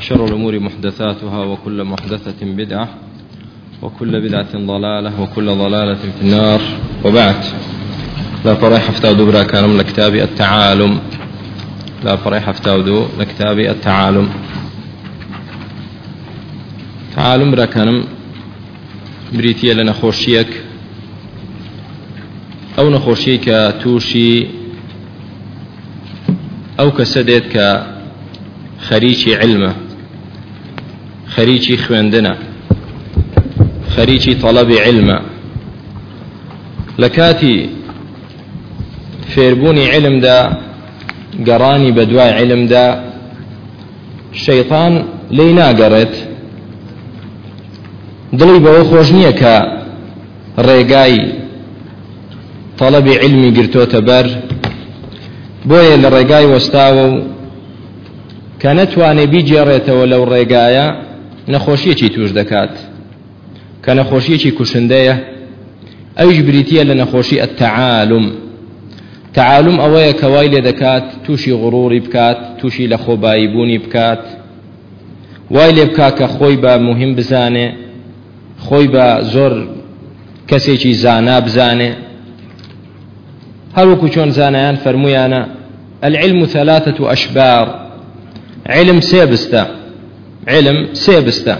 وشر الأمور محدثاتها وكل محدثة بدعة وكل بدعة ضلالة وكل ضلالة في النار. وبعد لاپەڕەی حەفتا و دوو براکانم کتابی تەعالوم. لاپەڕەی حەفتا و دوو لە کتابی تەعالوم. تەعالوم براکانم بریتیە لە نەخۆشیەک ئەو نەخۆشیەک تووشی أو كسديت خەریکی علمە خەریکی خوێندنە خەریکی تەڵەبی علمە. لە کاتی فێربوونی علمدا گەڕانی بە دوای علمدا شەیطان لی ناگەڕێت. دڵی بەوە خۆش نییە کە ڕێگای تەڵەبی علمی گرتۆتە بەر بۆیە لە ڕێگای وەستاوە و کە نەتوانێ بیجێڕێتەوە لەو ڕێگایە نەخۆشیەکی توش دەکات. کە نەخۆشیەکی کوشندەیە ئەوش بریتە لە نەخۆشی ئەتەعاالم. تعالم وای لێ دەکات تووشی غڕوری بکات تووشی لە خۆبایی بوونی بکات. وای لێ بکات کە خۆی بە مهم بزانێ خۆی بە زۆر کەسێکی زانا بزانێ. هەروەکو چۆن زانایان فەرمویانە العلم ثلاثة أشبار علم سێ بستە علم سێ بستە.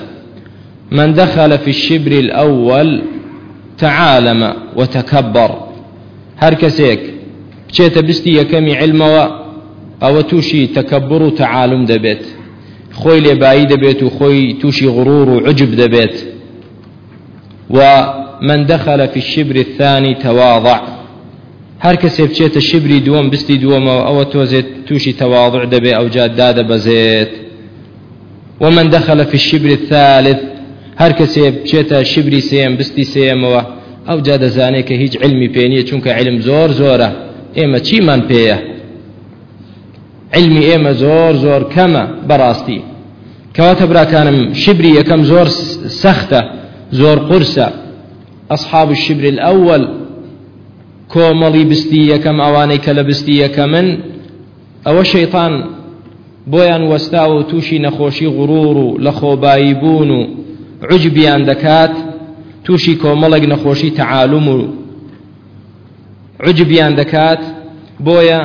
من دخل في الشبر الأول تعالم وتكبر. هەر کەسێک بچێتە بستی یەکەمی علمەوە ئەوە تووشی تەکەبڕ و تەعالوم دەبێت خۆی لێبایی دەبێت و خۆی تووشی غڕور و عجب دەبێت ومن دخل في الشبر الثاني تواضع. هەر کەسێ بچێتە شبری دووەم بستی دووەمەوە ئەوە تۆزێت تووشی تەواضع دەبێ ئەو جاددا دەبەزێت ومن دخل في الشبر الثالث هەر کەسێ بچێتە شبری سێم بستی سێمەوە ئەو جا دەزانێت کە هیچ علمی پێنیە چونکە علم زۆر زۆرە. ئێمە چیمان پێیە؟ علمی ئێمە زۆر زۆر کەمە بەڕاستی. کەواتە براکانم شبری یەکەم زۆر سەختە زۆر قورسە أصحاب الشبر الأول کۆمەڵی بستی یەکەم ئەوانەی کە لە بستی یەکەمن ئەوە شەیطان بۆیان وەستا و تووشی نەخۆشی غڕور و لە خۆبایی بوون و عجبیان دەکات تووشی کۆمەڵێک نەخۆشی تەعالم و عجبیان دەکات بۆیە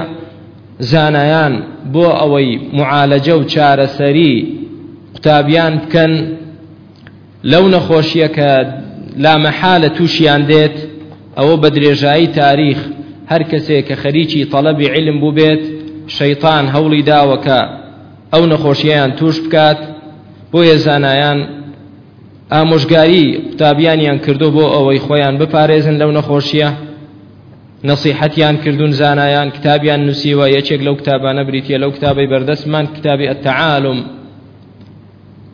زانایان بۆ ئەوەی معالەجە و چارەسەری قوتابیان بکەن لەو نەخۆشیە کە لامەحالە تووشیان دێت ئەوە بە درێژایی تاریخ هەر کەسێک کە خەریکی تەڵەبی علم بوو بێت شەیطان هەوڵی داوەکە ئەو نەخۆشییان توش بکات بۆیە زانایان ئامۆژگاری قوتابیانیان کردو بۆ ئەوەی خۆیان بپارێزن لەو نەخۆشیە نصیحەتیان کردوون زانایان کتابیان نووسیوە یەکێک لەو کتابانە بریتە لەو کتابی بەردەستمان کتابی ئەتەعالوم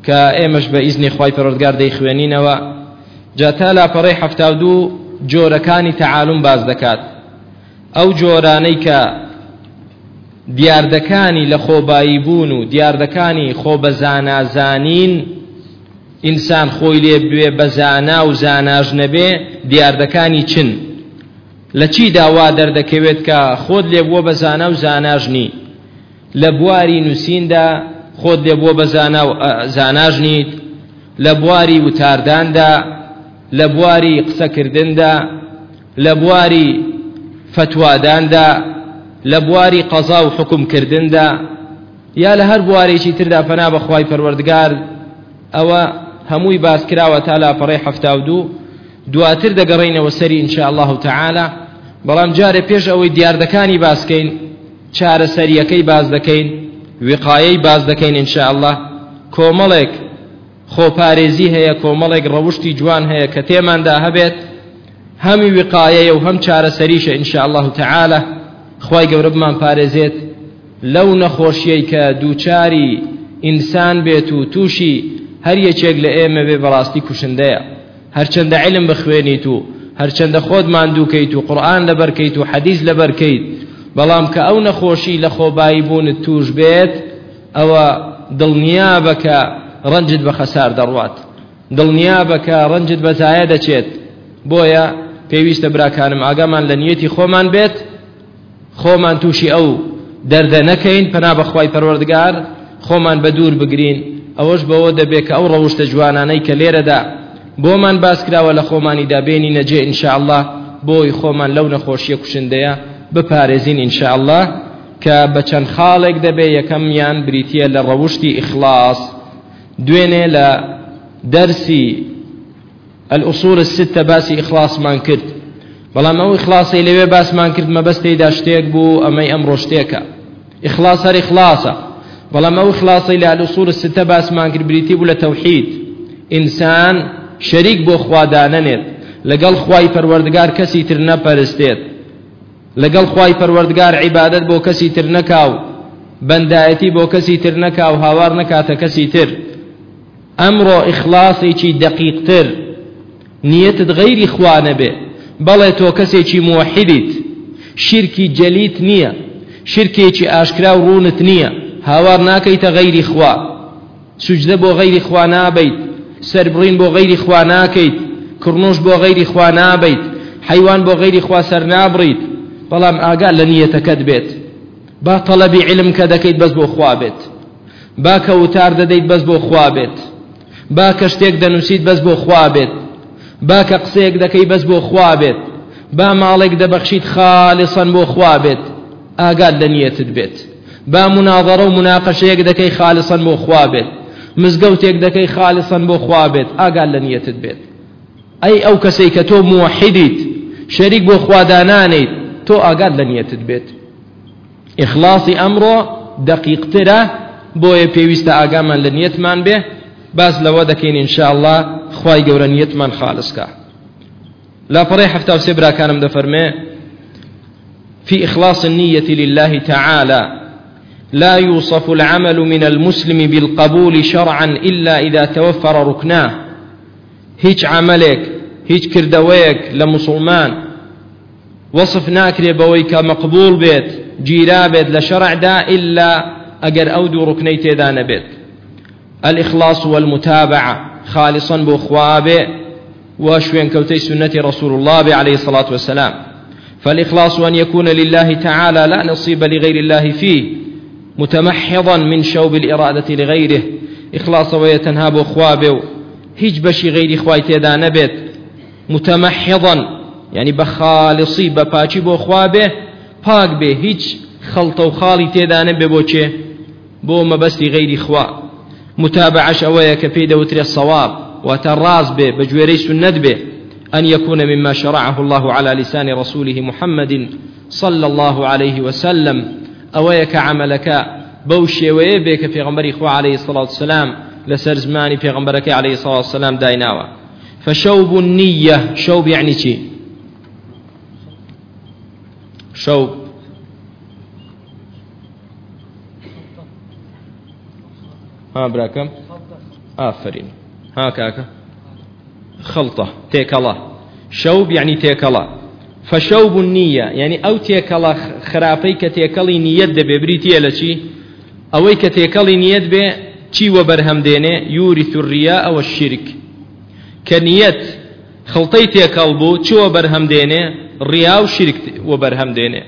کە ئێمەش بە ئیزنی خوای پەروەردگار دەیخوێنینەوە. جاتا لاپەڕی هەفتا دوو جۆرەکانی تەعالوم باس دەکات. ئەو جۆرانەی کە دیاردەکانی لە خۆبایی بوون و دیاردەکانی خۆ بە زانازانین ئینسان خۆی لێ بوێ بە زانا و زاناژ نەبێ دیاردەکانی چن؟ لە چی داوا دەردەکەوێت کە خۆت لێ بووە بە زانا و زاناژنی لە بواری نووسیندا خۆت لێ بووە بە زاناژنیت لە بواری وتارداندا لە بواری قسەکردندا لە بواری فتواداندا لە بواری قەزا و حکومکردندا یا لە هەر بوارێکی تردا پەنا بەخوای پەروەردگار ئەوە هەمووی باس کراوە تا لاپەڕی هەفتا و دوو دواتر دەگەڕینەوە سەری ئینشاء الله تعالى بەڵام جارێ پێش ئەوەی دیاردەکانی باسکەین چارەسەریەکەی باس دەکەین وقایەی باس دەکەین ئینشاء الله. کۆمەڵێک خۆپارێزی هەیە کۆمەڵێک ڕەوشتی جوان هەیە کە تێماندا هەبێت هەمی وقایەیە و هەم چارەسەریشە ئینشاء الله تعالى خوای گەورە بمان پارێزێت. لەو نەخۆشیەی کە دووچاری ئینسان بێت و تووشی هەر یەکێک لە ئێمە بێ بەڕاستی کوشندەیە. هەرچەندە علم بخوێنیت و هەرچەندە خۆت ماندووکەیت و قورآن لەبەرکەیت و حەدیث لەبەرکەیت بەڵام کە ئەو نەخۆشی لە خۆبایی بوونت توش بێت ئەوە دڵنیا بکە ڕەنجت بە خەسار دەڕوات. دڵنیا بکە ڕەنجت بەزایە دەچێت. بۆیە پێویستە براکانم ئاگامان لە نیەتی خۆمان بێت خۆمان تووشی ئەو دەردە نەکەین پەنا بەخوای پەروەردگار خۆمان بە دوور بگرین. ئەوەش بەوە دەبێت کە ئەو ڕەوشتە جوانانەی کە لێرەدا بۆمان باسکراوە لە خۆمانی دا بێنینە جێ ئینشاءله بۆی خۆمان لەو نەخۆشیە کوشندەیە بپارێزین ئینشاءله کە بە چەند خاڵێک دەبێ یەکەمیان بریتە لە ڕەوشتی ئیخلاص. دوێنێ لە دەرسی الأصول الستة باسی ئیخلاصمان کرد بەڵام ئەو ئیخلاسی لەوێ باسمان کرد مەبەستەیدا شتێک بوو ئەمەی ئەمڕۆ شتێکە ئیخلاص هەر ئیخلاسە بەڵام ئەو ئیخلاسی لە الأصول الستة باسمان کرد بریتی بوو لە تەوحید. ئینسان شەریک بۆ خوادانەنێت لەگەڵ خوای پەروەردگار کەسی تر نەپەرستێت. لەگەڵ خوای پەروەردگار عیبادەت بۆ کەسی تر نەکاو. بەندایەتی بۆ کەسی تر نەکاو هاوار نەکاتە کەسی تر. ئەمڕۆ ئیخلاسێکی دەقیقتر نیەتت غەیری خوا نەبێ بەڵێ تۆ کەسێکی موحیدیت. شرکی جەلیت نییە. شرکێکی ئاشکرا و ڕوونت نییە. هاوار ناکەیتە غەیری خوا. سوجدە بۆ غەیری خوا نابیت. سربڕین بۆ غەیری خوا ناکەیت. کڕنوش بۆ غەیری خوا نابیت. حیوان بۆ غەیری خوا سەر نابڕیت. بەڵام ئاگا لە نیەتەکەت بێت. با تەڵەبی علم کە دەکەیت بەس بۆ خوا بێت. با کە وتار دەدەیت بەس بۆ خوا بێت. با کە شتێک دەنووسیت بەس بۆ خوا بێت. با کە قسەیەک دەکەی بەس بۆ خوا بێت. با ماڵێک دەبەخشیت خالصەن بۆ خوا بێت. ئاگات لە نیەتت بێت. با مناظرە و مناقەشەیەک دەکەی خالصەن بۆ خوا بێت. مزگەوتێک دەکەی خالصەن بۆ خوا بێت. ئاگات لە نیەتت بێت. ئەی ئەو کەسەی کە تۆ موحیدیت شەریک بۆ خوادانانیت تۆ ئاگات لە نیەتت بێت. ئیخلاصی ئەمڕۆ دقیقترە بۆیە پێویستە ئاگامان لە نیەتمان بێ. باز لەوە دەکەین ئینشاءله خی گەورە نیەتمان خالصکە لا پڕی حفتا و سێ براکانم دەفەرمێ في إخلاص النية لله تعالى لا يوصف العمل من المسلم بالقبول شرعا إلا إذا توفر ركناه. هيج عملك هيج كردويك لمسلمان وصف ناكري بويك مقبول بيت جيرا بيت لشرع دا إلا أجر أودو ركني تيدان بيت الإخلاص والمتابعة. خالصا بخوابه وشوين كوتي سنة رسول الله عليه الصلاة والسلام. فالإخلاص أن يكون لله تعالى لا نصيب لغير الله فيه متمحضا من شوب الإرادة لغيره. إخلاص ويتنهاب أخوابه هيج بشي غير إخواتي دا نبت. متمحضا يعني بخالصي بپاچی بۆ خوا بێ پاک بێ هیچ خەڵتە و خاڵی تێدا نەبێ بۆ چێ متابعش دەوترێت سەواب واتە ڕاز بێ بە گوێرەی سنت بێ أن يكون مما شرعه الله على لسان رسوله محمد صلى الله عليه وسلم. أويك عملك؟ بوشي ويبك في غمر إخوة عليه الصلاة والسلام. لسر زماني في غمرك عليه الصلاة والسلام دايناوا فشوب النية شوب يعني شي؟ شوب. ها براکەم؟ ئافرین ها کاکە؟ خەڵتە تێکەڵە. شەوب یعنی تێکەڵە. فەشەوب نییە. یعنی ئەو تێکەڵە خراپەی کە تێکەڵی نیەت دەبێ. بریتیە لە چی؟ ئەوەی کە تێکەڵی نیەت بێ چی وە بەرهەم دێنێ؟ یوری سوڕیا ئەوە شیرک. کە نیەت خەڵتەی تێکەڵ بوو چوە بەرهەم دێنێ؟ ڕیا و شیرک وە بەرهەم دێنێ.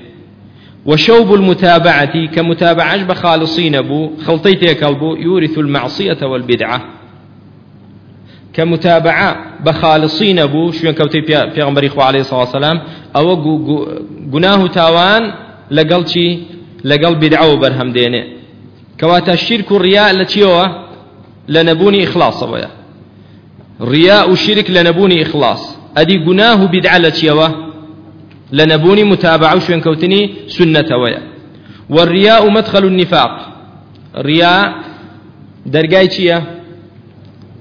وشوب المتابعة كمتابعة بخالصين بو خلطيت كلبو يورث المعصية والبدعة. كمتابعة بخالصين بو شو كوتي في غمبري خو عليه الصلاة والسلام أو جناه تاوان لقل شي لقل بدعة وبرهم دينه كواتا الشرك الرياء التي هو لنبوني إخلاص ويا رياء الشرك لنبوني إخلاص. أدي جناه بدعة التي هو لنبوني متابعة وشوين كوتني سنة ويا. والرياء مدخل النفاق. رياء درقاي چيا؟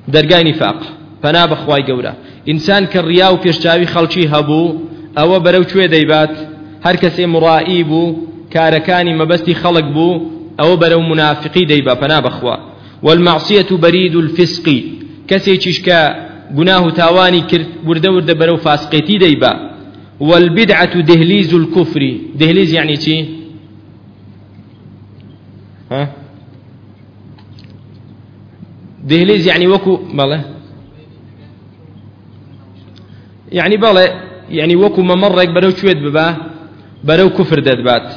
درقاي نفاق. فنا بخواي قورا إنسان كالرياء وبيشتاوي خلشي هبو أو برو شوي ديبات هر كسي مرائي بو كاركاني مبستي خلق بو أو برو منافقي ديبا فنا بخوا. والمعصية بريد الفسق. كسي تشكا قناه تاواني كرت ورد ورد برو فاسقيتي ديبا والبدعة دهليز الكفر. دهليز يعني چي؟ ها؟ دهليز يعني وكو بله. يعني بله يعني وكو ممرك برو شويد ببا؟ برو كفر ددبات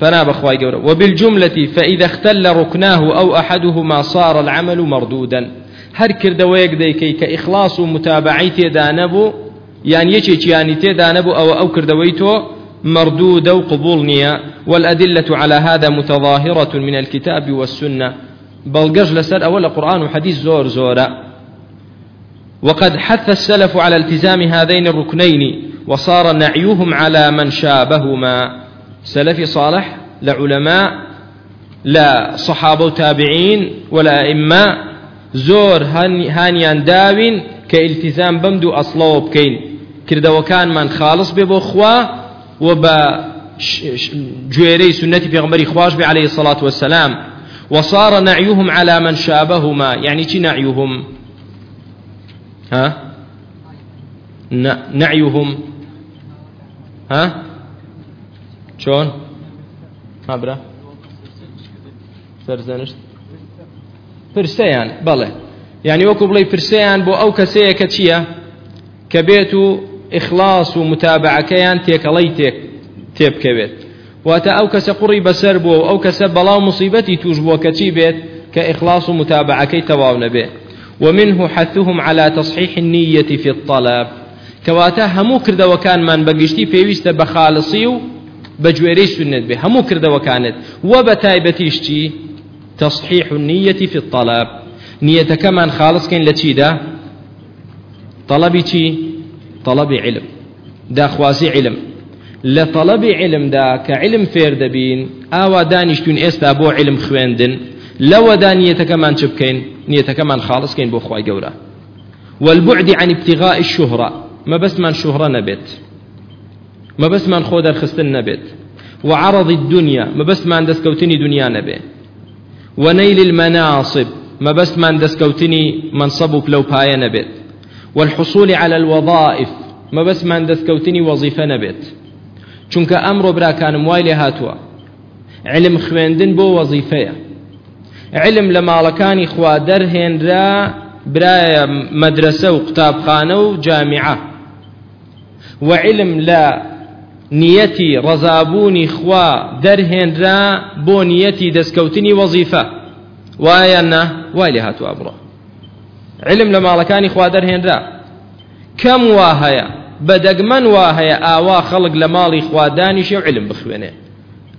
فنا بخواي قورا وبالجملة فإذا اختل ركناه أو أحدهما صار العمل مردودا. هر کردەوەیەک دەیکەی کە ئیخلاص و متابعی تێدا نەبوو یان یەکێکیانی تێدا نەبوو ئەوە ئەو کردەوەی تۆ مردودة وقبول نية والأدلة على هذا متظاهرة من الكتاب والسنة. بلغج لسر أول قرآن وحديث زور زورا وقد حث السلف على التزام هذين الركنين وصار نعيهم على من شابهما. سلفي صالح لعلماء لا صحابة وتابعين ولا أئمة داوین کە ئیلتیزام بەم دوو ئەسڵەوە بکەین کردەوەکانمان خاڵص بێ بۆ خوا و بە جوێرەی سنەتی پێغمبەری خوش بێ عليه الصلاة والسلام. وصار نعيهم على من شابهما. يعني چی نعيهم؟ ها؟ نعيهم. ها؟ شلون ها برا. پرسەیان بەڵێ. یعنی وەکو بڵێ پرسەیان بۆ ئەو کەسەیە کە چییە؟ کە بێت و ئیخلاص و متابعەکەیان تێکەڵی تێبکەوێت واتە ئەو کەسە قوڕی بەسەر بووە ئەو کەسە بەڵاو مصیبەتی توش بووە کە چی بێت کە ئیخلاص و متابعەکەی تەواو نەبێ ومنه حثهم على تصحيح النية في الطلب. كواتا همو كردا وكان من بقشتي بخالصي و بجويري سنت به همو كردا وكانت. وبتايبتيشتي تصحيح النية في الطلب. كمان خالص كين طلبي چی طلب علم دا خوازي علم. لطلب علم دا كعلم فير دبين آوا دانيشتون استا بو علم خويندن لو دا نية كمان شبكين نية كمان خالص كين بو خواي قورا والبعد عن ابتغاء الشهرة ما بس من شهرة نبت ما بس من خود الخستن نبت وعرض الدنيا ما بس من دسكوتني دنيا نبت ونيل المناصب ما بس من دسكوتني منصب لو بايا نبت والحصول على الوظائف. ما بس من دسكوتني وظيفة نبت چونك أمر برا كان موالي هاتوا علم خويندن بو وظيفة علم لما لكاني خوا درهن را برايا مدرسة وقتابخانة وجامعة وعلم لا نیەتی ڕەزابوونی خوا دەرهێنرا بۆ نیەتی دەستکەوتنی وەزیفە وایە نە وای لێ هاتووە علم لە ماڵەکانی خوا دەرهێنرا. کەم وا هەیە؟ بەدەگمەن وا هەیە ئاوا خەڵک لە ماڵی خوا دانیشی و علم بخوێنێ.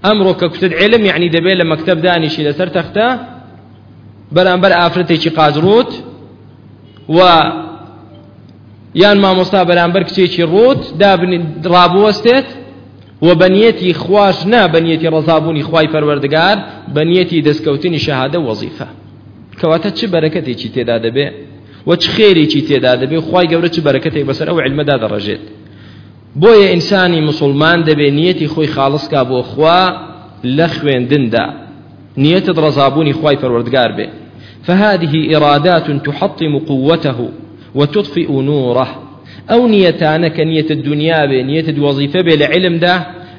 ئەمڕۆ کە کوتت علم یعنی دەبێت لە مەکتب دانیشی لەسەر تەختە بەرامبەر ئافرەتێکی قازڕوت و یان مامۆستا بەرامبەر کچێکی ڕوت ڕابوەستێت و بەنیەتی خوش نا بەنیەتی ڕزابوونی خوای پەروەردگار بەنیەتی دەستکەوتنی شەهادە وەزیفە. کەواتە چ بەرەکەتێکی تێدا دەبێ؟ و چ خێرێکی تێدا دەبێ؟ خوای گەورە چ بەرەکەتێک بەسەر ئەو علمەدا دەڕژێت. بۆیە ئینسانی مسلمان دەبێ نیەتی خۆی خاڵسکا بۆ خوا لە خوێندندا. نیەتت ڕزابوونی خوای پەروەردگار بێ. فهذه إرادات تحطم قوته وتطفئ نوره. نیەتانە کە نیەتە دنیا بێ نیەتە وەزیفە بێ لە علمدا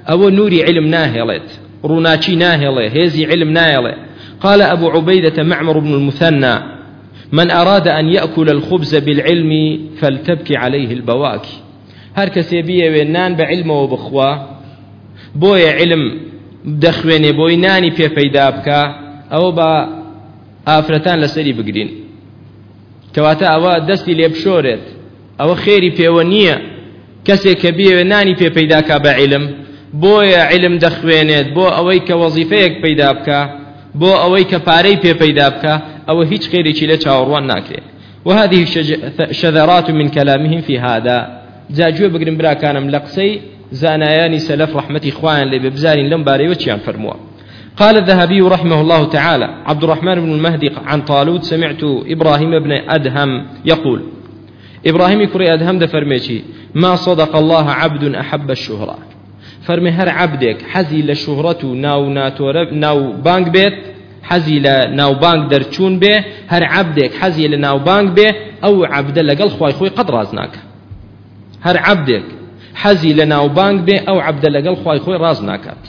ئەوە نوری علم ناهێڵێت. ڕووناچی ناهێڵێ هێزی علم ناهێڵێ. قال أبو عبيدة معمر بن المثنى من أراد أن يأكل الخبز بالعلم فلتبكي عليه البواكي هر کەسێ بیەوێ نان بە علمەوە بخوا علم دەخوێنێ بۆی نانی پێپەیدا بکە ئەوە بە ئافرەتان لەسەری بگرین. کەواتە ئەوە دەستی لێ بشۆرێت ئەوە خێری پێوە نییە کەسێک کە بیەوێ نانی پێ پەیداکە بە عیلم بۆیە علم بکە بۆ ئەوەی کە پارەی پێ پەیدا بکە ئەوە هیچ خێرێکی لە چاوەڕوان ناکرێت وهذه شذرات من كلامهم في هذا. جاجوه بگرن براکانم لە قسەی زانایانی سەلف ڕحمەتی خوایان لێ ببزارین لەم بارەیەوە چیان فەرمووە قال الذهبي رحمه الله تعالى عبد الرحمن بن المهدي عن طالوت سمعت إبراهيم بن أدهم يقول إبراهيم كري أدهم دفرميشي ما صدق الله عبد أحب الشهرة. فرمي هر عبدك حزي لشهرته ناو ناتورب ناو بانك بيت حەزی لە ناوبانگ دەرچوون بێ هەر عبدێک حەزی لە ناوبانگ بێ ئەو عبدە لەگەڵ خی خۆی قەت ڕاز ناکە. هەر عبدێک حەزی لە ناوبانگ بێ ئەو عبدە لەگەڵ خی خۆی ڕاز ناکات.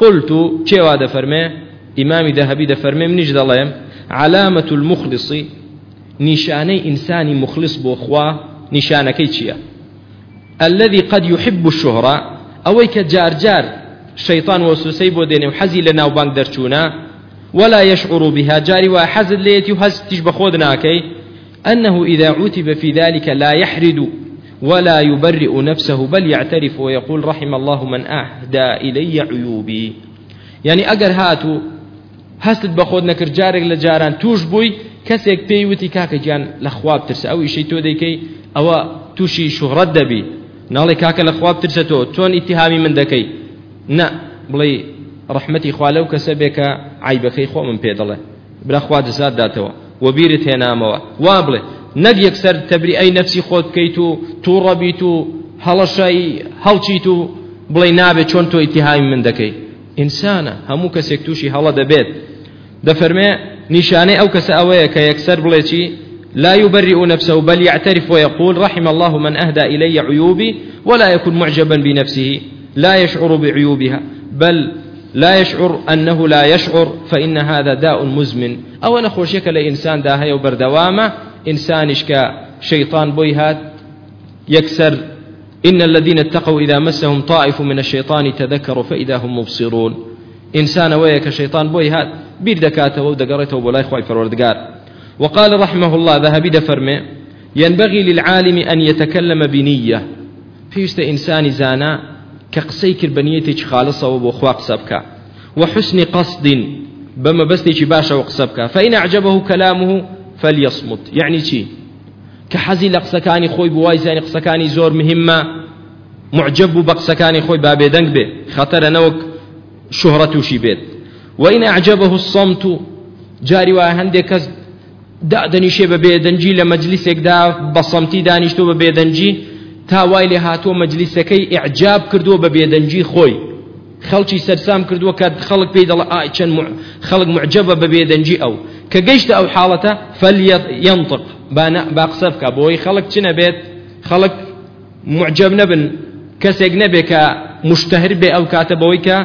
قلت چێوا دەفەرمێ؟ ئیمامی دەهەبی دەفەرمێ منیش دەڵێم. علامة المخلص نیشانەی ئینسانی مخلص بۆ خوا نیشانەکەی چییە؟ الذي قد يحب الشهرة کە جار جار شەیطان وەسوسەی بۆ دێنێ و حەزی لە ولا يشعر بها. جاري وحزد ليتي وهزتش بخود ناكي. أنه إذا عتب في ذلك لا يحرد ولا يبرئ نفسه بل يعترف ويقول رحم الله من أهدى إلي عيوبي. يعني أجر هاتو هەستت بە خۆت نەکرد جارێک توش کەسێک پێی وتی کاکە گیان لە خواب ترسە ئەو ئیشەی تۆ دەیکەی ئەوە تووشی شوهڕەت دەبی ناڵێ کاکە لە خواب ترسە تۆ من دەکەی نە بڵێ ڕحمەتی خوا لەو کەسە بێکە عیبەکەی خۆ من پێ دەڵێ. برەخوا دەزات داتەوە. وەبیرت هێنامەوە وا بڵێ. نەک یەکسەر تەبری ئەی نەفسی خۆت بکەیت و تووڕەبیت و هەڵەشایی هەڵچیت و بڵێ نابێت چۆن تۆ ئیتیهامی من دەکەی. ئینسانە هەموو کەسێک تووشی هەڵە دەبێت. دەفەرمێ نیشانەی ئەو کەسە ئەوەیە کە یەکسەر بڵێکی لا يبرئ نفسه بل يعترف ويقول رحم الله من أهدى إلي عيوبي ولا يكن معجبا بنفسه لا يشعر بعيوبها بل لا يشعر أنه لا يشعر فإن هذا داء مزمن. أو نخوشيك لإنسان داهي وبردوامة إنسانش كشيطان بويهات يكسر. إن الذين اتقوا إذا مسهم طائف من الشيطان تذكروا فإذا هم مبصرون. إنسان ويك شيطان بويهات بير دكاته ودقرته ولا إخوة فروردقار. وقال رحمه الله ذهب دفرمي ينبغي للعالم أن يتكلم بنية. في إنسان زانا كقسي كربنيتك خالصة وبخوا قسبك وحسن قصد بما بستيك باشا وقسبك فإن أعجبه كلامه فليصمت يعني شي كحزي لقسكاني خوي بوايزاني قسكاني زور مهمة معجب بقسكاني خوي بابي دنگ به خطر نوك شهرته شي بيت وإن أعجبه الصمت جاري وهندي كز دادنیشێ بە بێدەنجی لە مەجلیسێکدا بەسەمتی دانیشتۆ بە بێدەنجی تا وای لێ هاتووە مەجلیسەکەی ئعجاب کردووە بە بێدەنجی خۆی. خەڵکی سەرسام کردووە کە خەڵک پێی دەڵە ئای چەند خەڵک معجبە بە بێدەنجی ئەو. کە گەیشتە ئەو حاڵەتە فەلیەنطق با قسە بکە. بۆی خەڵک چ معجب نەبن. کەسێک نەبێت کە مشتهر بێ ئەو کاتە بەوەی کە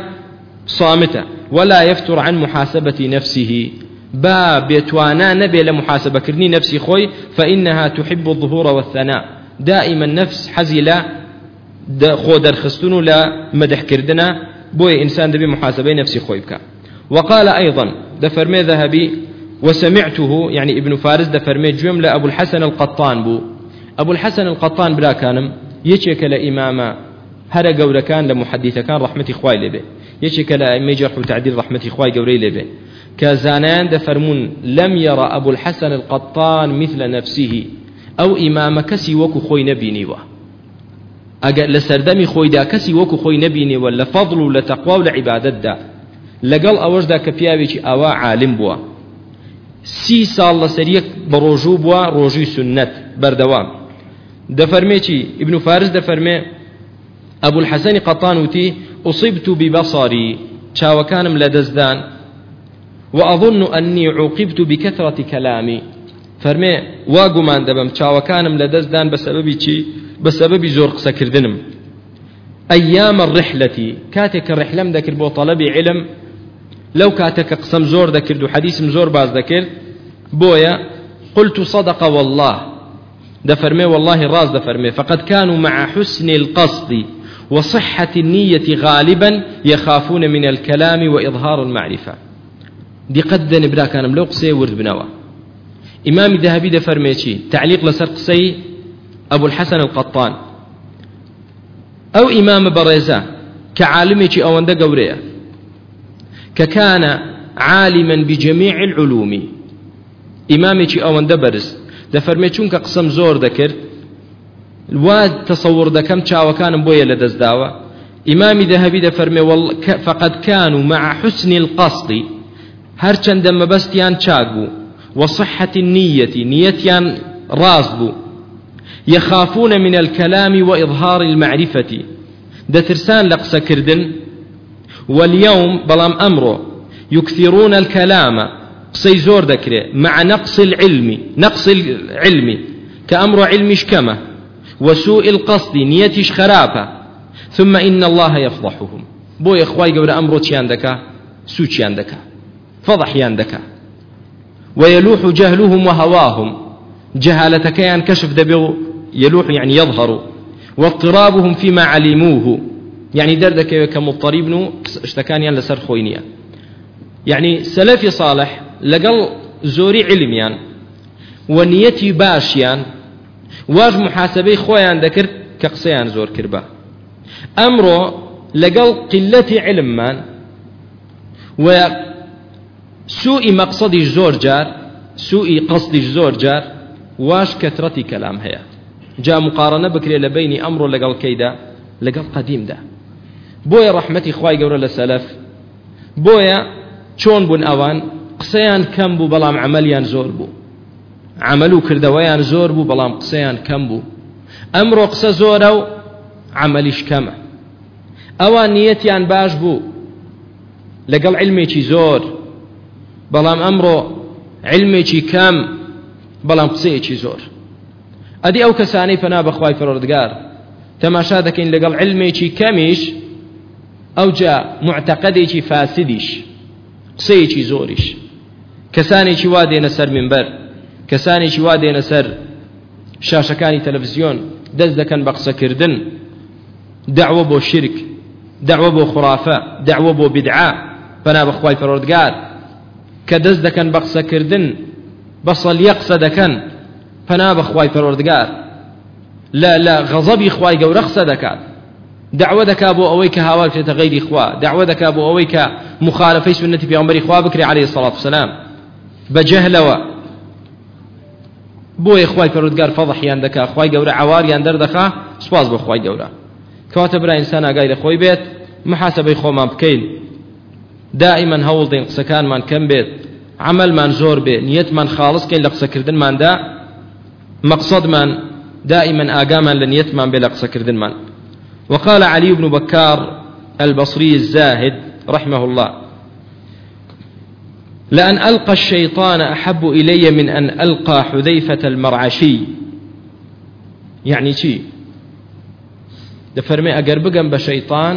صامتە. ولا يفتر عن محاسبة نفسه. با بێتوانە نەبێ لە محاسبەکردنی نفسی خۆی فإنها تحب الظهور والثناء. دائما نفس حەزی لە خۆ و لە مدحکردنە بۆیە ئینسان دەبێ محاسبەی نفسی خۆی بکە. وقال أيضا دفرمي ذهبي وسمعته يعني ابن فارس دفرمي جملة أبو الحسن القطان بو أبو الحسن القطان بلا كانم يشيك لإمام هر قول كان لمحدث كان رحمة إخوائي لبه يشيك لأمي وتعديل رحمة إخوائي قولي لبه كزانان دفرمون لم يرى أبو الحسن القطان مثل نفسه. أو إمام كسي وكو خوي نبينيوه ئەگەر لە سەردەمی خۆیدا کەسی وەکو خۆی نبینێەوە لە فەضڵ و لە تەقوا و لە عیبادەتدا لەگەڵ ئەوەشدا کە پیاوێکی ئاوا عالم بووە. سی ساڵ لەسەر یەک بە ڕۆژوو بووە ڕۆژوی سنت بەردەوام. دەفەرمێکی ئیبن فارس دەفەرمێ ئەبول الحەسەنی قەتان وتی أصبت ببصري چاوەکانم لە دەستدان. وأظن أني عوقبت بكثرة كلامي. فەرمێ وا گومان دەبم چاوەکانم لە دەستدان بە سەبەبی چی؟ بە سەبەبی زۆر قسەکردنم. ئەیامە ڕحلەتی کاتێک کە بۆ تەڵەبی علم لەو کاتێکە قسەم زۆر دەکرد و حەدیسم زۆر باز دەکرد بۆیە قلت صدق والله. دفرمي والله راز دفرمي فقد كانوا مع حسن القصد وصحة النية غالبا يخافون من الكلام وإظهار المعرفة. دي قد نبرا كان لو قسي إمام ذهبي دفرميتي تعليق لسر قسي أبو الحسن القطان. أو إمام بريزة كعالمي أو أند قورية. ككان عالما بجميع العلوم. إمامي أو أند برز. دفرمي چونك قسم زور ذكر وا تصور دكم چاوكان بويا لدز داوا إمامي ذهبي دفرمي وال... فقد كانوا مع حسن القصد. هرچند مبستيان چاقبو وصحة النية نيتيان رازبو يخافون من الكلام وإظهار المعرفة. دترسان لقس كردن. واليوم بلام أمره يكثرون الكلام. قصي زور ذكره مع نقص العلم. نقص العلم. كأمر علمش كما وسوء القصد. نيتش خرابة ثم إن الله يفضحهم. بو إخواي قول أمرو تيان دكا؟ سو فضح يان دكا؟ ويلوح جهلهم وهواهم. جهالتك يان كشف دبيو يلوح يعني يظهر. واضطرابهم فيما علموه. يعني دردك كمضطرب اشتكانيان لسر خوينيا يعني سلفي صالح لقل زوري علميان ونيتي باشيان واش محاسبەی خۆیان دەکرد کە قسەیان زۆر کردبا ئەمڕۆ لەگەڵ قلەتی علممان و سوئی مەقصدیش زۆر جار سوئی قەستیش زۆر جار واش کەترەتی کەلام هەیە. جا مقارنە بکرێ لە بینی ئەمڕۆ لەگەڵ کەیدا لەگەڵ قەدیمدا. بۆیە ڕەحمەتی خوای گەورە لە سەلەف بۆیە چۆن بوون ئەوان قسەیان کەم بوو بەڵام عملیان زۆر بوو. عمل و کردەوەیان زۆر بوو بەڵام قسەیان کەم بوو. ئەمڕۆ قسە زۆرە و عملیش کەمە. ئەوان نیەتیان باش بوو. لەگەڵ علمێکی زۆر. بەڵام ئەمڕۆ علمێکی کەم بەڵام قسەیەکی زۆر. ئەدی ئەو کەسانەی پەنا بەخوای فەرۆردگار تەماشا دەکەین لەگەڵ علمێکی کەمیش ئەو جا معتەقەدێکی فاسدیش قسەیەکی زۆریش. کەسانێکی وا دێنە سەر منبەر کەسانێکی وا دێنە سەر شاشەکانی تەلەڤزیۆن دەست دەکەن بە قسەکردن. دعوە بۆ شرک دعوە بۆ خوڕافە دعوە بۆ بدعا پەنا بەخوای پەرۆردگار کە دەست دەکەن بە قسەکردن بە سەلیە قسە دەکەن پەنا بەخوای پەرۆردگار لە لە غەزەبی خوای گەورە قسە دەکات دعوە دەکا بۆ ئەوەی کە هاوا بکرێتە غەیری خوا. دعوە دەکا بۆ ئەوەی کە مخالفەی سنەتی پێغەمبەری خوا بکرێ عليه الصلاة والسلام. بەجەهلەوە بۆیە خی پەرودگار فەضحیان دەکا خی گەورە عواریان دەردەخا سپاس بۆ خی گەورە. کەواتە برا ئینسان ئاگای لە خۆی بێت محاسبەی خۆمان بکەین. دائما هەوڵ دێن قسەکانمان کەم بێت. عملمان زۆر بێ نیەتمان خاڵسکەین لە قسەکردنماندا مەقصدمان دائما آقامان لنيتمان بلا قسەکردنمان. وقال علي بن بكار البصري الزاهد رحمه الله. لأن ألقى الشيطان أحب إلي من أن ألقى حذيفة المرعشي. يعني شي؟ بگەم بە شەیطان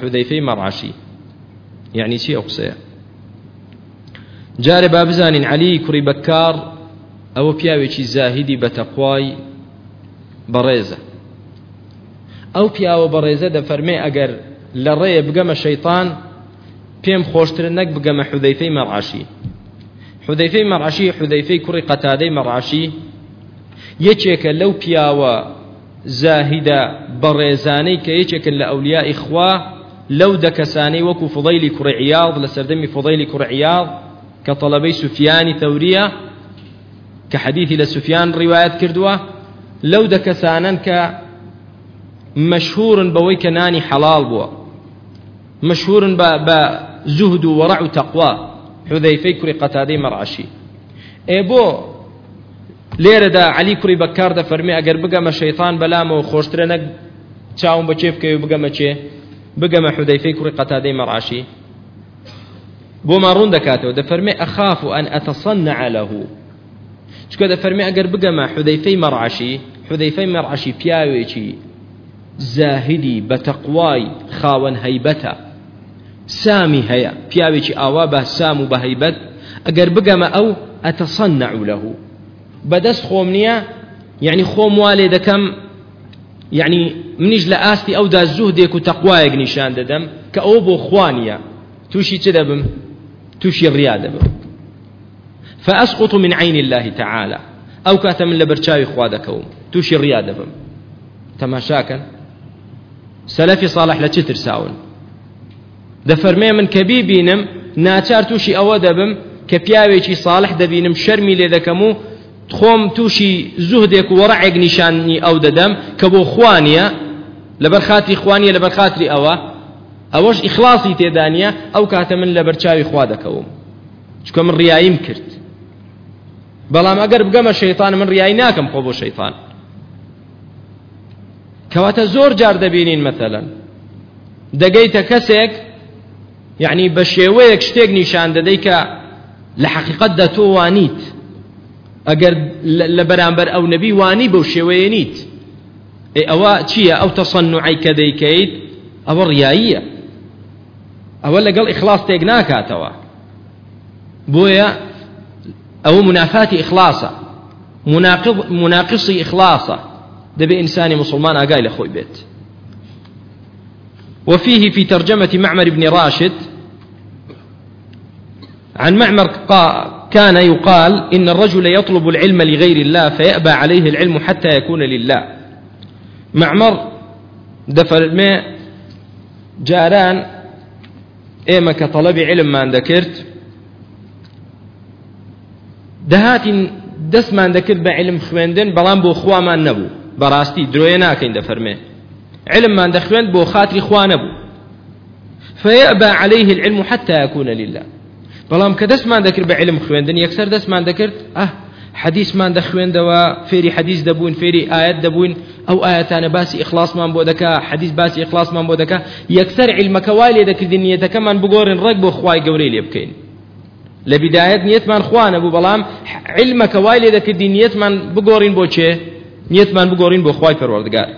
حودەیفەی مەڕعشی. یعنی چی ئەو قسەیە؟ جارێ با بزانین علی کوڕی بەکار ئەوە پیاوێکی زاهیدی بە تەقوای بەڕێزە ئەو پیاوە بەڕێزە دەفەرمێ ئەگەر لە ڕێیە بگەمە شەیطان پێم خۆشترە نەک بگەمە حودەیفەی مەڕعشی. حودەیفەی مەڕعشی حودەیفەی کوڕی قەتادەی مەڕعشی یەکێکە لەو پیاوە زاهیدە بەڕێزانەی کە یەکێکن سەردەمی فضەیلی کوڕی عیاض کە تەڵەبەی سوفیانی تەوریە کە حەدیثی لە سوفیان ڕیوایەت کردووە لەو دەکەسانن کە مەشهورن بەوەی کە نانی حەڵال بووە مشهور بزهد ورع تقوى حذيفي كري قتادي مرعشي. اي بو لێرەدا علی کوڕی بەکار دە فەرمی ئەگەر بگەمە شەیطان بەلامەوە خۆشترە نەک چاوم بە چێ بکەوی بگەمە چێ؟ بگەمە حودەیفەی کوڕی قەتادەی مەڕاشی. بۆ ماڕوون دەکاتەوە دەفەرمێ ئەخاف ئەن ئەتەصەنع له چکە دەفەرمێ ئەگەر بگەمە حودەیفەی مەڕعشی حودەیفەی مەڕعشی پیاوێکی زاهدی بە تەقوای خاوەن هەیبەتە. سامی هەیە پیاوێکی ئاوا بە سام و بە هەیبەت. ئەگەر بگەمە ئەو ئەتەسەنع له بەدەست خۆم نییە یعنی خۆم وا لێ دەکەم یعنی منیش لە ئاستی ئەودا زوو دێک و تەقوایەک نیشان دەدەم کە ئەوە بۆ خوانیە تووشی چ دەبم؟ تووشی ڕیا دەبم. فأسقط من عين الله تعالى أو كاتم لبرشاوي خوادكوم توشي الريادة بم تماشاكا سلفي صالح لتشتر ساون دفرمي من كبيبينم ناچار توشي أو دبم كبياويشي صالح دبينم شرمي لذكمو خۆم تووشی زوهدێک و وەڕعێک نیشانی ئەو دەدەم کە بۆ خوانیە لەبەر خاتری خوانیە لەبەر خاتری ئەوە. ئەوەش ئیخلاصی تێدانە ئەو کاتە من لە بەرچاوی خوا دەکەوم. چکە من ڕیاییم کرد. بەڵام ئەگەر بگەمە شەیطان من ڕیایی ناکەم خۆ بۆ شەیطان. کەواتە زۆر جار دەبینین مەتەلەن دەگەیتە کەسێک یعنی بە شێوەیەک شتێک نیشان دەدەی کە لە حقیقەتدا تۆ وانیت ئەگەر لە بەرامبەر ئەو نەبی وانی بەو شێوەیە نیت. ئەوە چییە؟ ئەو تەسەنوعی کە دەیکەیت ئەوە ڕیاییە. ئەوە لەگەڵ ئیخلاص تێک ناکاتەوە. بۆیە ئەوە منافاتی ئیخلاصە. مناقصی ئیخلاصە. دەبێ ئینسانی مسلمان ئاگای لە خۆی بێت. وفيه في ترجمة معمر بن راشد. عن معمر كان يقال إن الرجل يطلب العلم لغير الله فيأبى عليه العلم حتى يكون لله. معمر دفر ما جاران إما كطلب علم ما ذكرت. دهات دس ما ذكرت بعلم خويندن بلان بو خوا ما نبو. براستي كين دفرمي علم ما دخوين بو خاطري خوا نبو. فيأبى عليه العلم حتى يكون لله. بەڵام کە دەستمان دەکرد بە علم خوێندن یەکسەر دەستمان دەکرد ئە حەدیسمان دەخوێندەوە فێری حەدیث دەبوون فێری ئاەت دەبوون ئەو ئاەتانە باسی ئیخلاصمان بۆ دەکا حەدیث باسی ئیخلاصمان بۆ دەکا یەکسەر علمەکە وای لێ دەکردین نیەتەکەمان بگۆڕن ڕێک بۆ خوای گەورەی لێ بکەین. لە بدایەت نیەتمان خوانە بوو بەڵام علمەکە وای لێ دەکردین نیەتمان بگۆڕین بۆ چێ؟ نیەتمان بگۆڕین بۆ خوای پەروەردگار.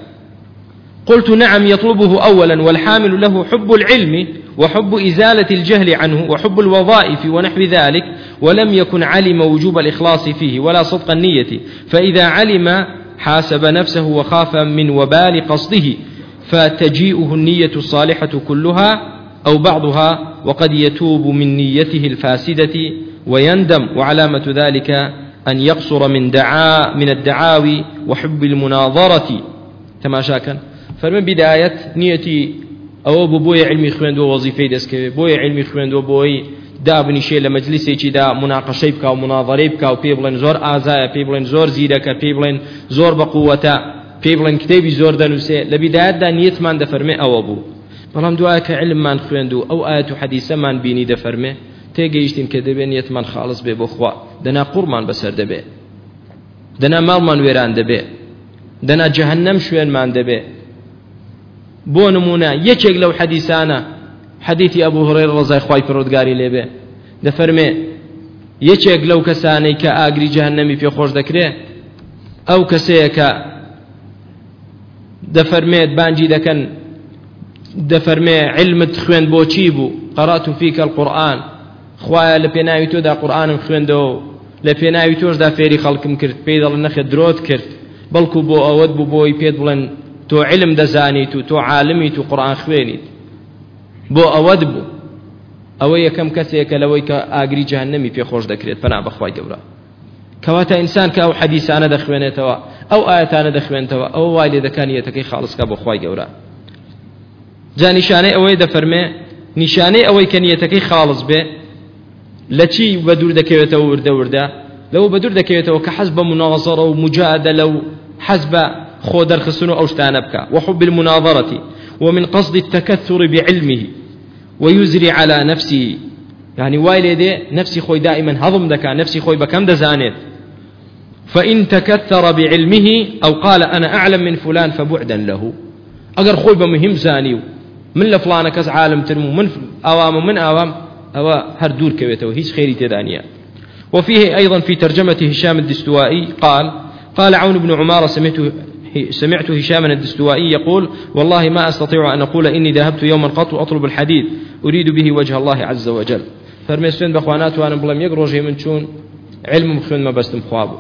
قلت نعم يطلبه أولا والحامل له حب العلم وحب إزالة الجهل عنه وحب الوظائف ونحو ذلك ولم يكن علم وجوب الإخلاص فيه ولا صدق النية. فإذا علم حاسب نفسه وخاف من وبال قصده فتجيئه النية الصالحة كلها أو بعضها وقد يتوب من نيته الفاسدة ويندم. وعلامة ذلك أن يقصر من دعاء من الدعاوي وحب المناظرة. تماشاكا. فمن بداية نيتي ئەوە بۆ بۆیە علمی خوێندوە وەزیفەی دەستکەوێت بۆیە علمی خوێندوە بۆی دابنیشێ لە مەجلیسێکیدا مناقەشەی بکە و مناظەرەی بکە و پێ بڵێن زۆر ئازایە پێ بڵێن زۆر زیرەکە پێ بڵێن زۆر بە قووەتە پێ بڵێن کتێبی زۆر دەنووسێ. لە بیدایەتدا نیەتمان دەفەرمێ ئەوە بوو. بەڵام دوایە کە علممان خوێند و ئەو ئاەت و حەدیسەمان بینی دەفەرمێ تێگەیشتین کە دەبێت نیەتمان خاڵس بێ بۆ خوا. دەنا قوڕمان بەسەر دەبێ. دەنا ماڵمان وێران دەبێ. دەنا جەهەنەم شوێنمان دەبێ. بۆ نمونە یەکێک لەو حەدیسانە. حەدیثی ئەبوو هڕێ ڕزای خی پرۆودگاری لێبێ دەفەرمێ یەکێک لەو کەسانەی کە ئاگری جەهنەمی پێخۆش دەکرێ ئەو کەسەیە کە دەفەرمێت بانجی دەکەن دەفەرمێ علمت خوێن بۆچی بوو؟ قەرات و فیکە القورآن. خوایە لە پێناوی تۆدا قورآنم خوێندەوە لە پێناوی تۆشدا فێری خەڵکم کرد پێی دەڵ نەخێت درۆت کرد بەڵکو بۆ ئەوەت بوو بۆی پێت بڵێن تۆ علم دەزانیت و تۆ عالمیت و قڕان خوێنیت. بۆ ئەوەت بوو. ئەوە یەکەم کەسێکە لەوەی کە ئاگری جهنمی پێخۆش دەکرێت پنا بەخوای گەورە. کەواتە ئینسان کە ئەو حەدیسانە دەخوێنێتەوە ئەو ئایەتانە دەخوێنێتەوە ئەو وای لێ دەکا نیەتەکەی خاڵس کە بۆ خوای گەورە. جا نیشانەی ئەوەی دەفەرمێ نیشانەی ئەوەی کە نیەتەکەی خاڵس بێ لە چی بە دوور دەکەوێتەوە وردە وردە؟ لەو بە دوور دەکەوێتەوە کە حەز بە مناظەڕە و مجادە لەو حەز بە خۆ دەرخستن و ئەو شتانە بکە وحب المناظرة ومن قصد التكثر بعلمه ويزري على نفسه. يعني وای لێ دێ نەفسی خۆی دائما هەضم دەکا نەفسی خۆی بە کەم دەزانێت. فإن تكثر بعلمه أو قال أنا أعلم من فلان فبعدا له. ئەگەر خۆی بە مهم زانی و. من لە فلان کەس عالمترم و من ئەوەم من ئەوەم أو هر دور كويته هيش خيري تدانيا وفيه أيضا في ترجمة هشام الدستوائي قال قال عون بن عمارة سمعت سمعت هشاما الدستوائي يقول والله ما أستطيع أن أقول إني ذهبت يوما قط أطلب الحديث أريد به وجه الله عز وجل. فرميسوين بخوانات وأنا بلم يقروجي من شون علم مخوين ما بستم خوابو.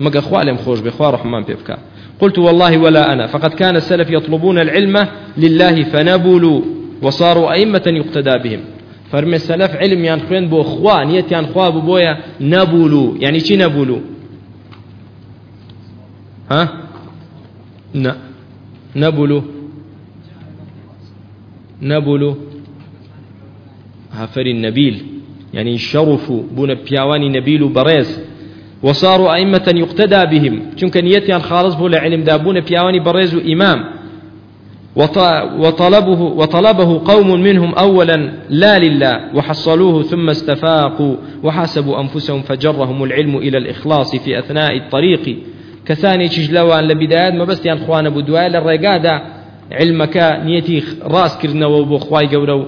مقا خوالم خوش بخوا رحمان بيبكا. قلت والله ولا أنا. فقد كان السلف يطلبون العلم لله فنبلوا وصاروا أئمة يقتدى بهم. فرمي السلف علم يان خوين بو خوا نيت يان بويا نبولو يعني شي نبولو ها؟ نبلو. نبلو. هفر النبيل. يعني شرفوا بون بياواني نبيل بريز. وصاروا أئمة يقتدى بهم. چونك نيتيان خالص بو لعلم دابون بياواني بريز إمام وطلبه, وطلبه قوم منهم أولا لا لله وحصلوه ثم استفاقوا وحاسبوا أنفسهم فجرهم العلم إلى الإخلاص في أثناء الطريق. کەسانێکیش لەوان لە بدایات مەبەستیان خوانە بوو دوای لە ڕێگادا علمەکە نیەتی ڕاستکردنەوە بۆ خی گەورە و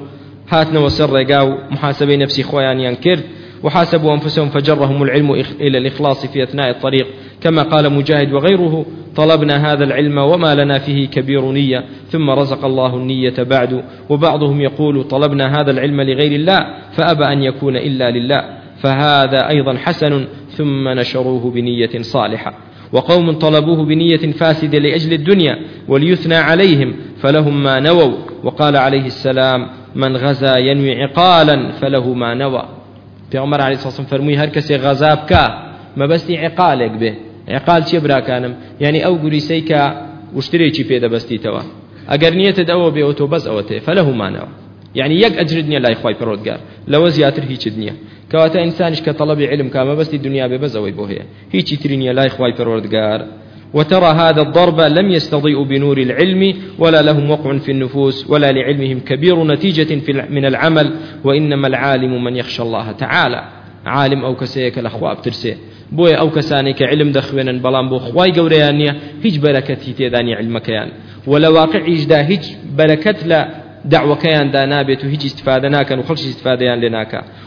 هاتنەوە سەر ڕێگا و محاسبەی نفسی خۆیانیان کرد. وحاسبوا أنفسهم فجرهم العلم إلى الإخلاص في أثناء الطريق. كما قال مجاهد وغيره طلبنا هذا العلم وما لنا فيه كبير نية ثم رزق الله النية بعد. وبعضهم يقول طلبنا هذا العلم لغير الله فأبى أن يكون إلا لله فهذا أيضا حسن ثم نشروه بنية صالحة. وقوم طلبوه بنية فاسدة لأجل الدنيا وليثنى عليهم فلهم ما نووا. وقال عليه السلام من غزا ينوي عقالا فله ما نوى. في عمر عليه الصلاة والسلام فرمي هر كسي غزاب كا ما بس عقالك به. عقال چی براکانم یعنی ئەو گوریسەی کە وشترێکی پێدەبەستیتەوە ئەگەر نیەتت ئەوە بێ ئۆتۆ بەس ئەوەتێ فەلەهمانەوە یعنی یەک ئەجرت نییە لای خی پڕۆتگار لەوە زیاتر هیچت نییە. ئینسانیش کە تەڵەبی علم کامە بەستی دنیا بێ بەزەوەی بۆ هەیە هیچی تری نییە لای وترى هذا الضرب لم يستضيء بنور العلم ولا لهم وقع في النفوس ولا لعلمهم كبير نتيجة من العمل. وإنما العالم من يخشى الله تعالى. عالم أو كسيك الأخوة بترسيه ئەو کەسانی کە علم دەخوێنن بەڵام بۆ خی گەورەیان نییە هیچ بەرەکەتی تێدانی علمەکەیان و لە واقعیشدا هیچ بەرەکەت لە دعوەکەیاندا نابێت و هیچ استفادە ناکەن و خەڵکی استفادەیان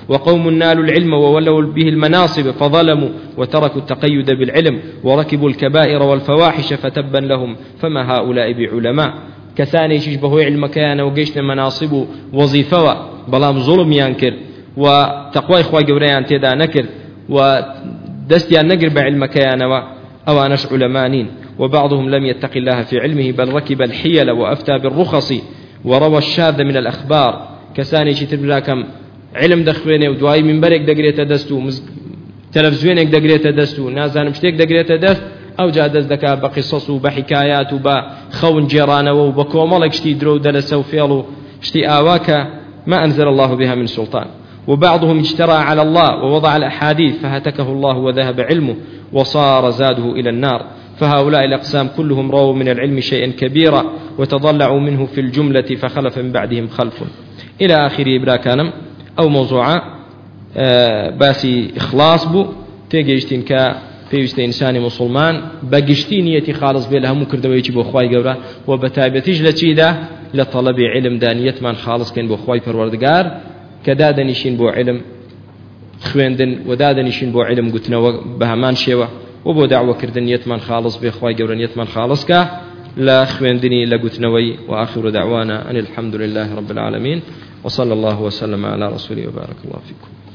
وقوم نالوا العلم وولوا به المناصب فظلموا وتركوا التقيد بالعلم وركبوا الكبائر والفواحش فتبا لهم. فما هؤلاء بعلماء؟ كساني شيش بهوي علمكيان وقيشنا مناصب وظيفة بلام ظلم ينكر وتقوى إخوة قوريان تيدا نكر دستيان نقر بعلمكيانوا أوانش علمانين. وبعضهم لم يتق الله في علمه بل ركب الحيل وأفتى بالرخص. وروى الشاذ من الأخبار كساني شي تبراكم علم دەخوێنێ و دوای منبەرێک دەگرێتە دەست و تەلەڤزیۆنێک دەگرێتە دەست و نازانم شتێک دەگرێتە دەست ئەو جا دەست دەکات بە قیسەس و بە حکایات و بە خەون جێرانەوە و ما أنزل الله بها من سلطان. وبعضهم اجترى على الله ووضع الأحاديث فهتكه الله وذهب علمه وصار زاده إلى النار. فهؤلاء الأقسام كلهم رووا من العلم شيئا كبيرا وتضلعوا منه في الجملة فخلف من بعدهم خلف. إلى آخر إبراكانم أو موضوع باسي إخلاص بو تيجيشتين كا پێویستە ئینسانی مسلمان بەگشتی نیەتی خاڵز بێ لە هەموو کردەوەیکی بۆ خی گەورە و بە تایبەتیش لە چیدا لە تەڵەبی علمدا نیەتمان خاڵزکەین بۆ خی پەروەردگار کە دادەنیشین بۆ علم خوێندن و دادەنیشین بۆ علم گوتنەوە بە هەمان شێوە و بۆ داوەکردن یەتمان خاڵص بێ خی گەورە یەتمان خاڵسکە لا خوێندنی لە گوتنەوەی وآخر دعوانا أن الحمد لله رب العالمين وصلى الله وسلم على رسوله وبارك الله فيكم.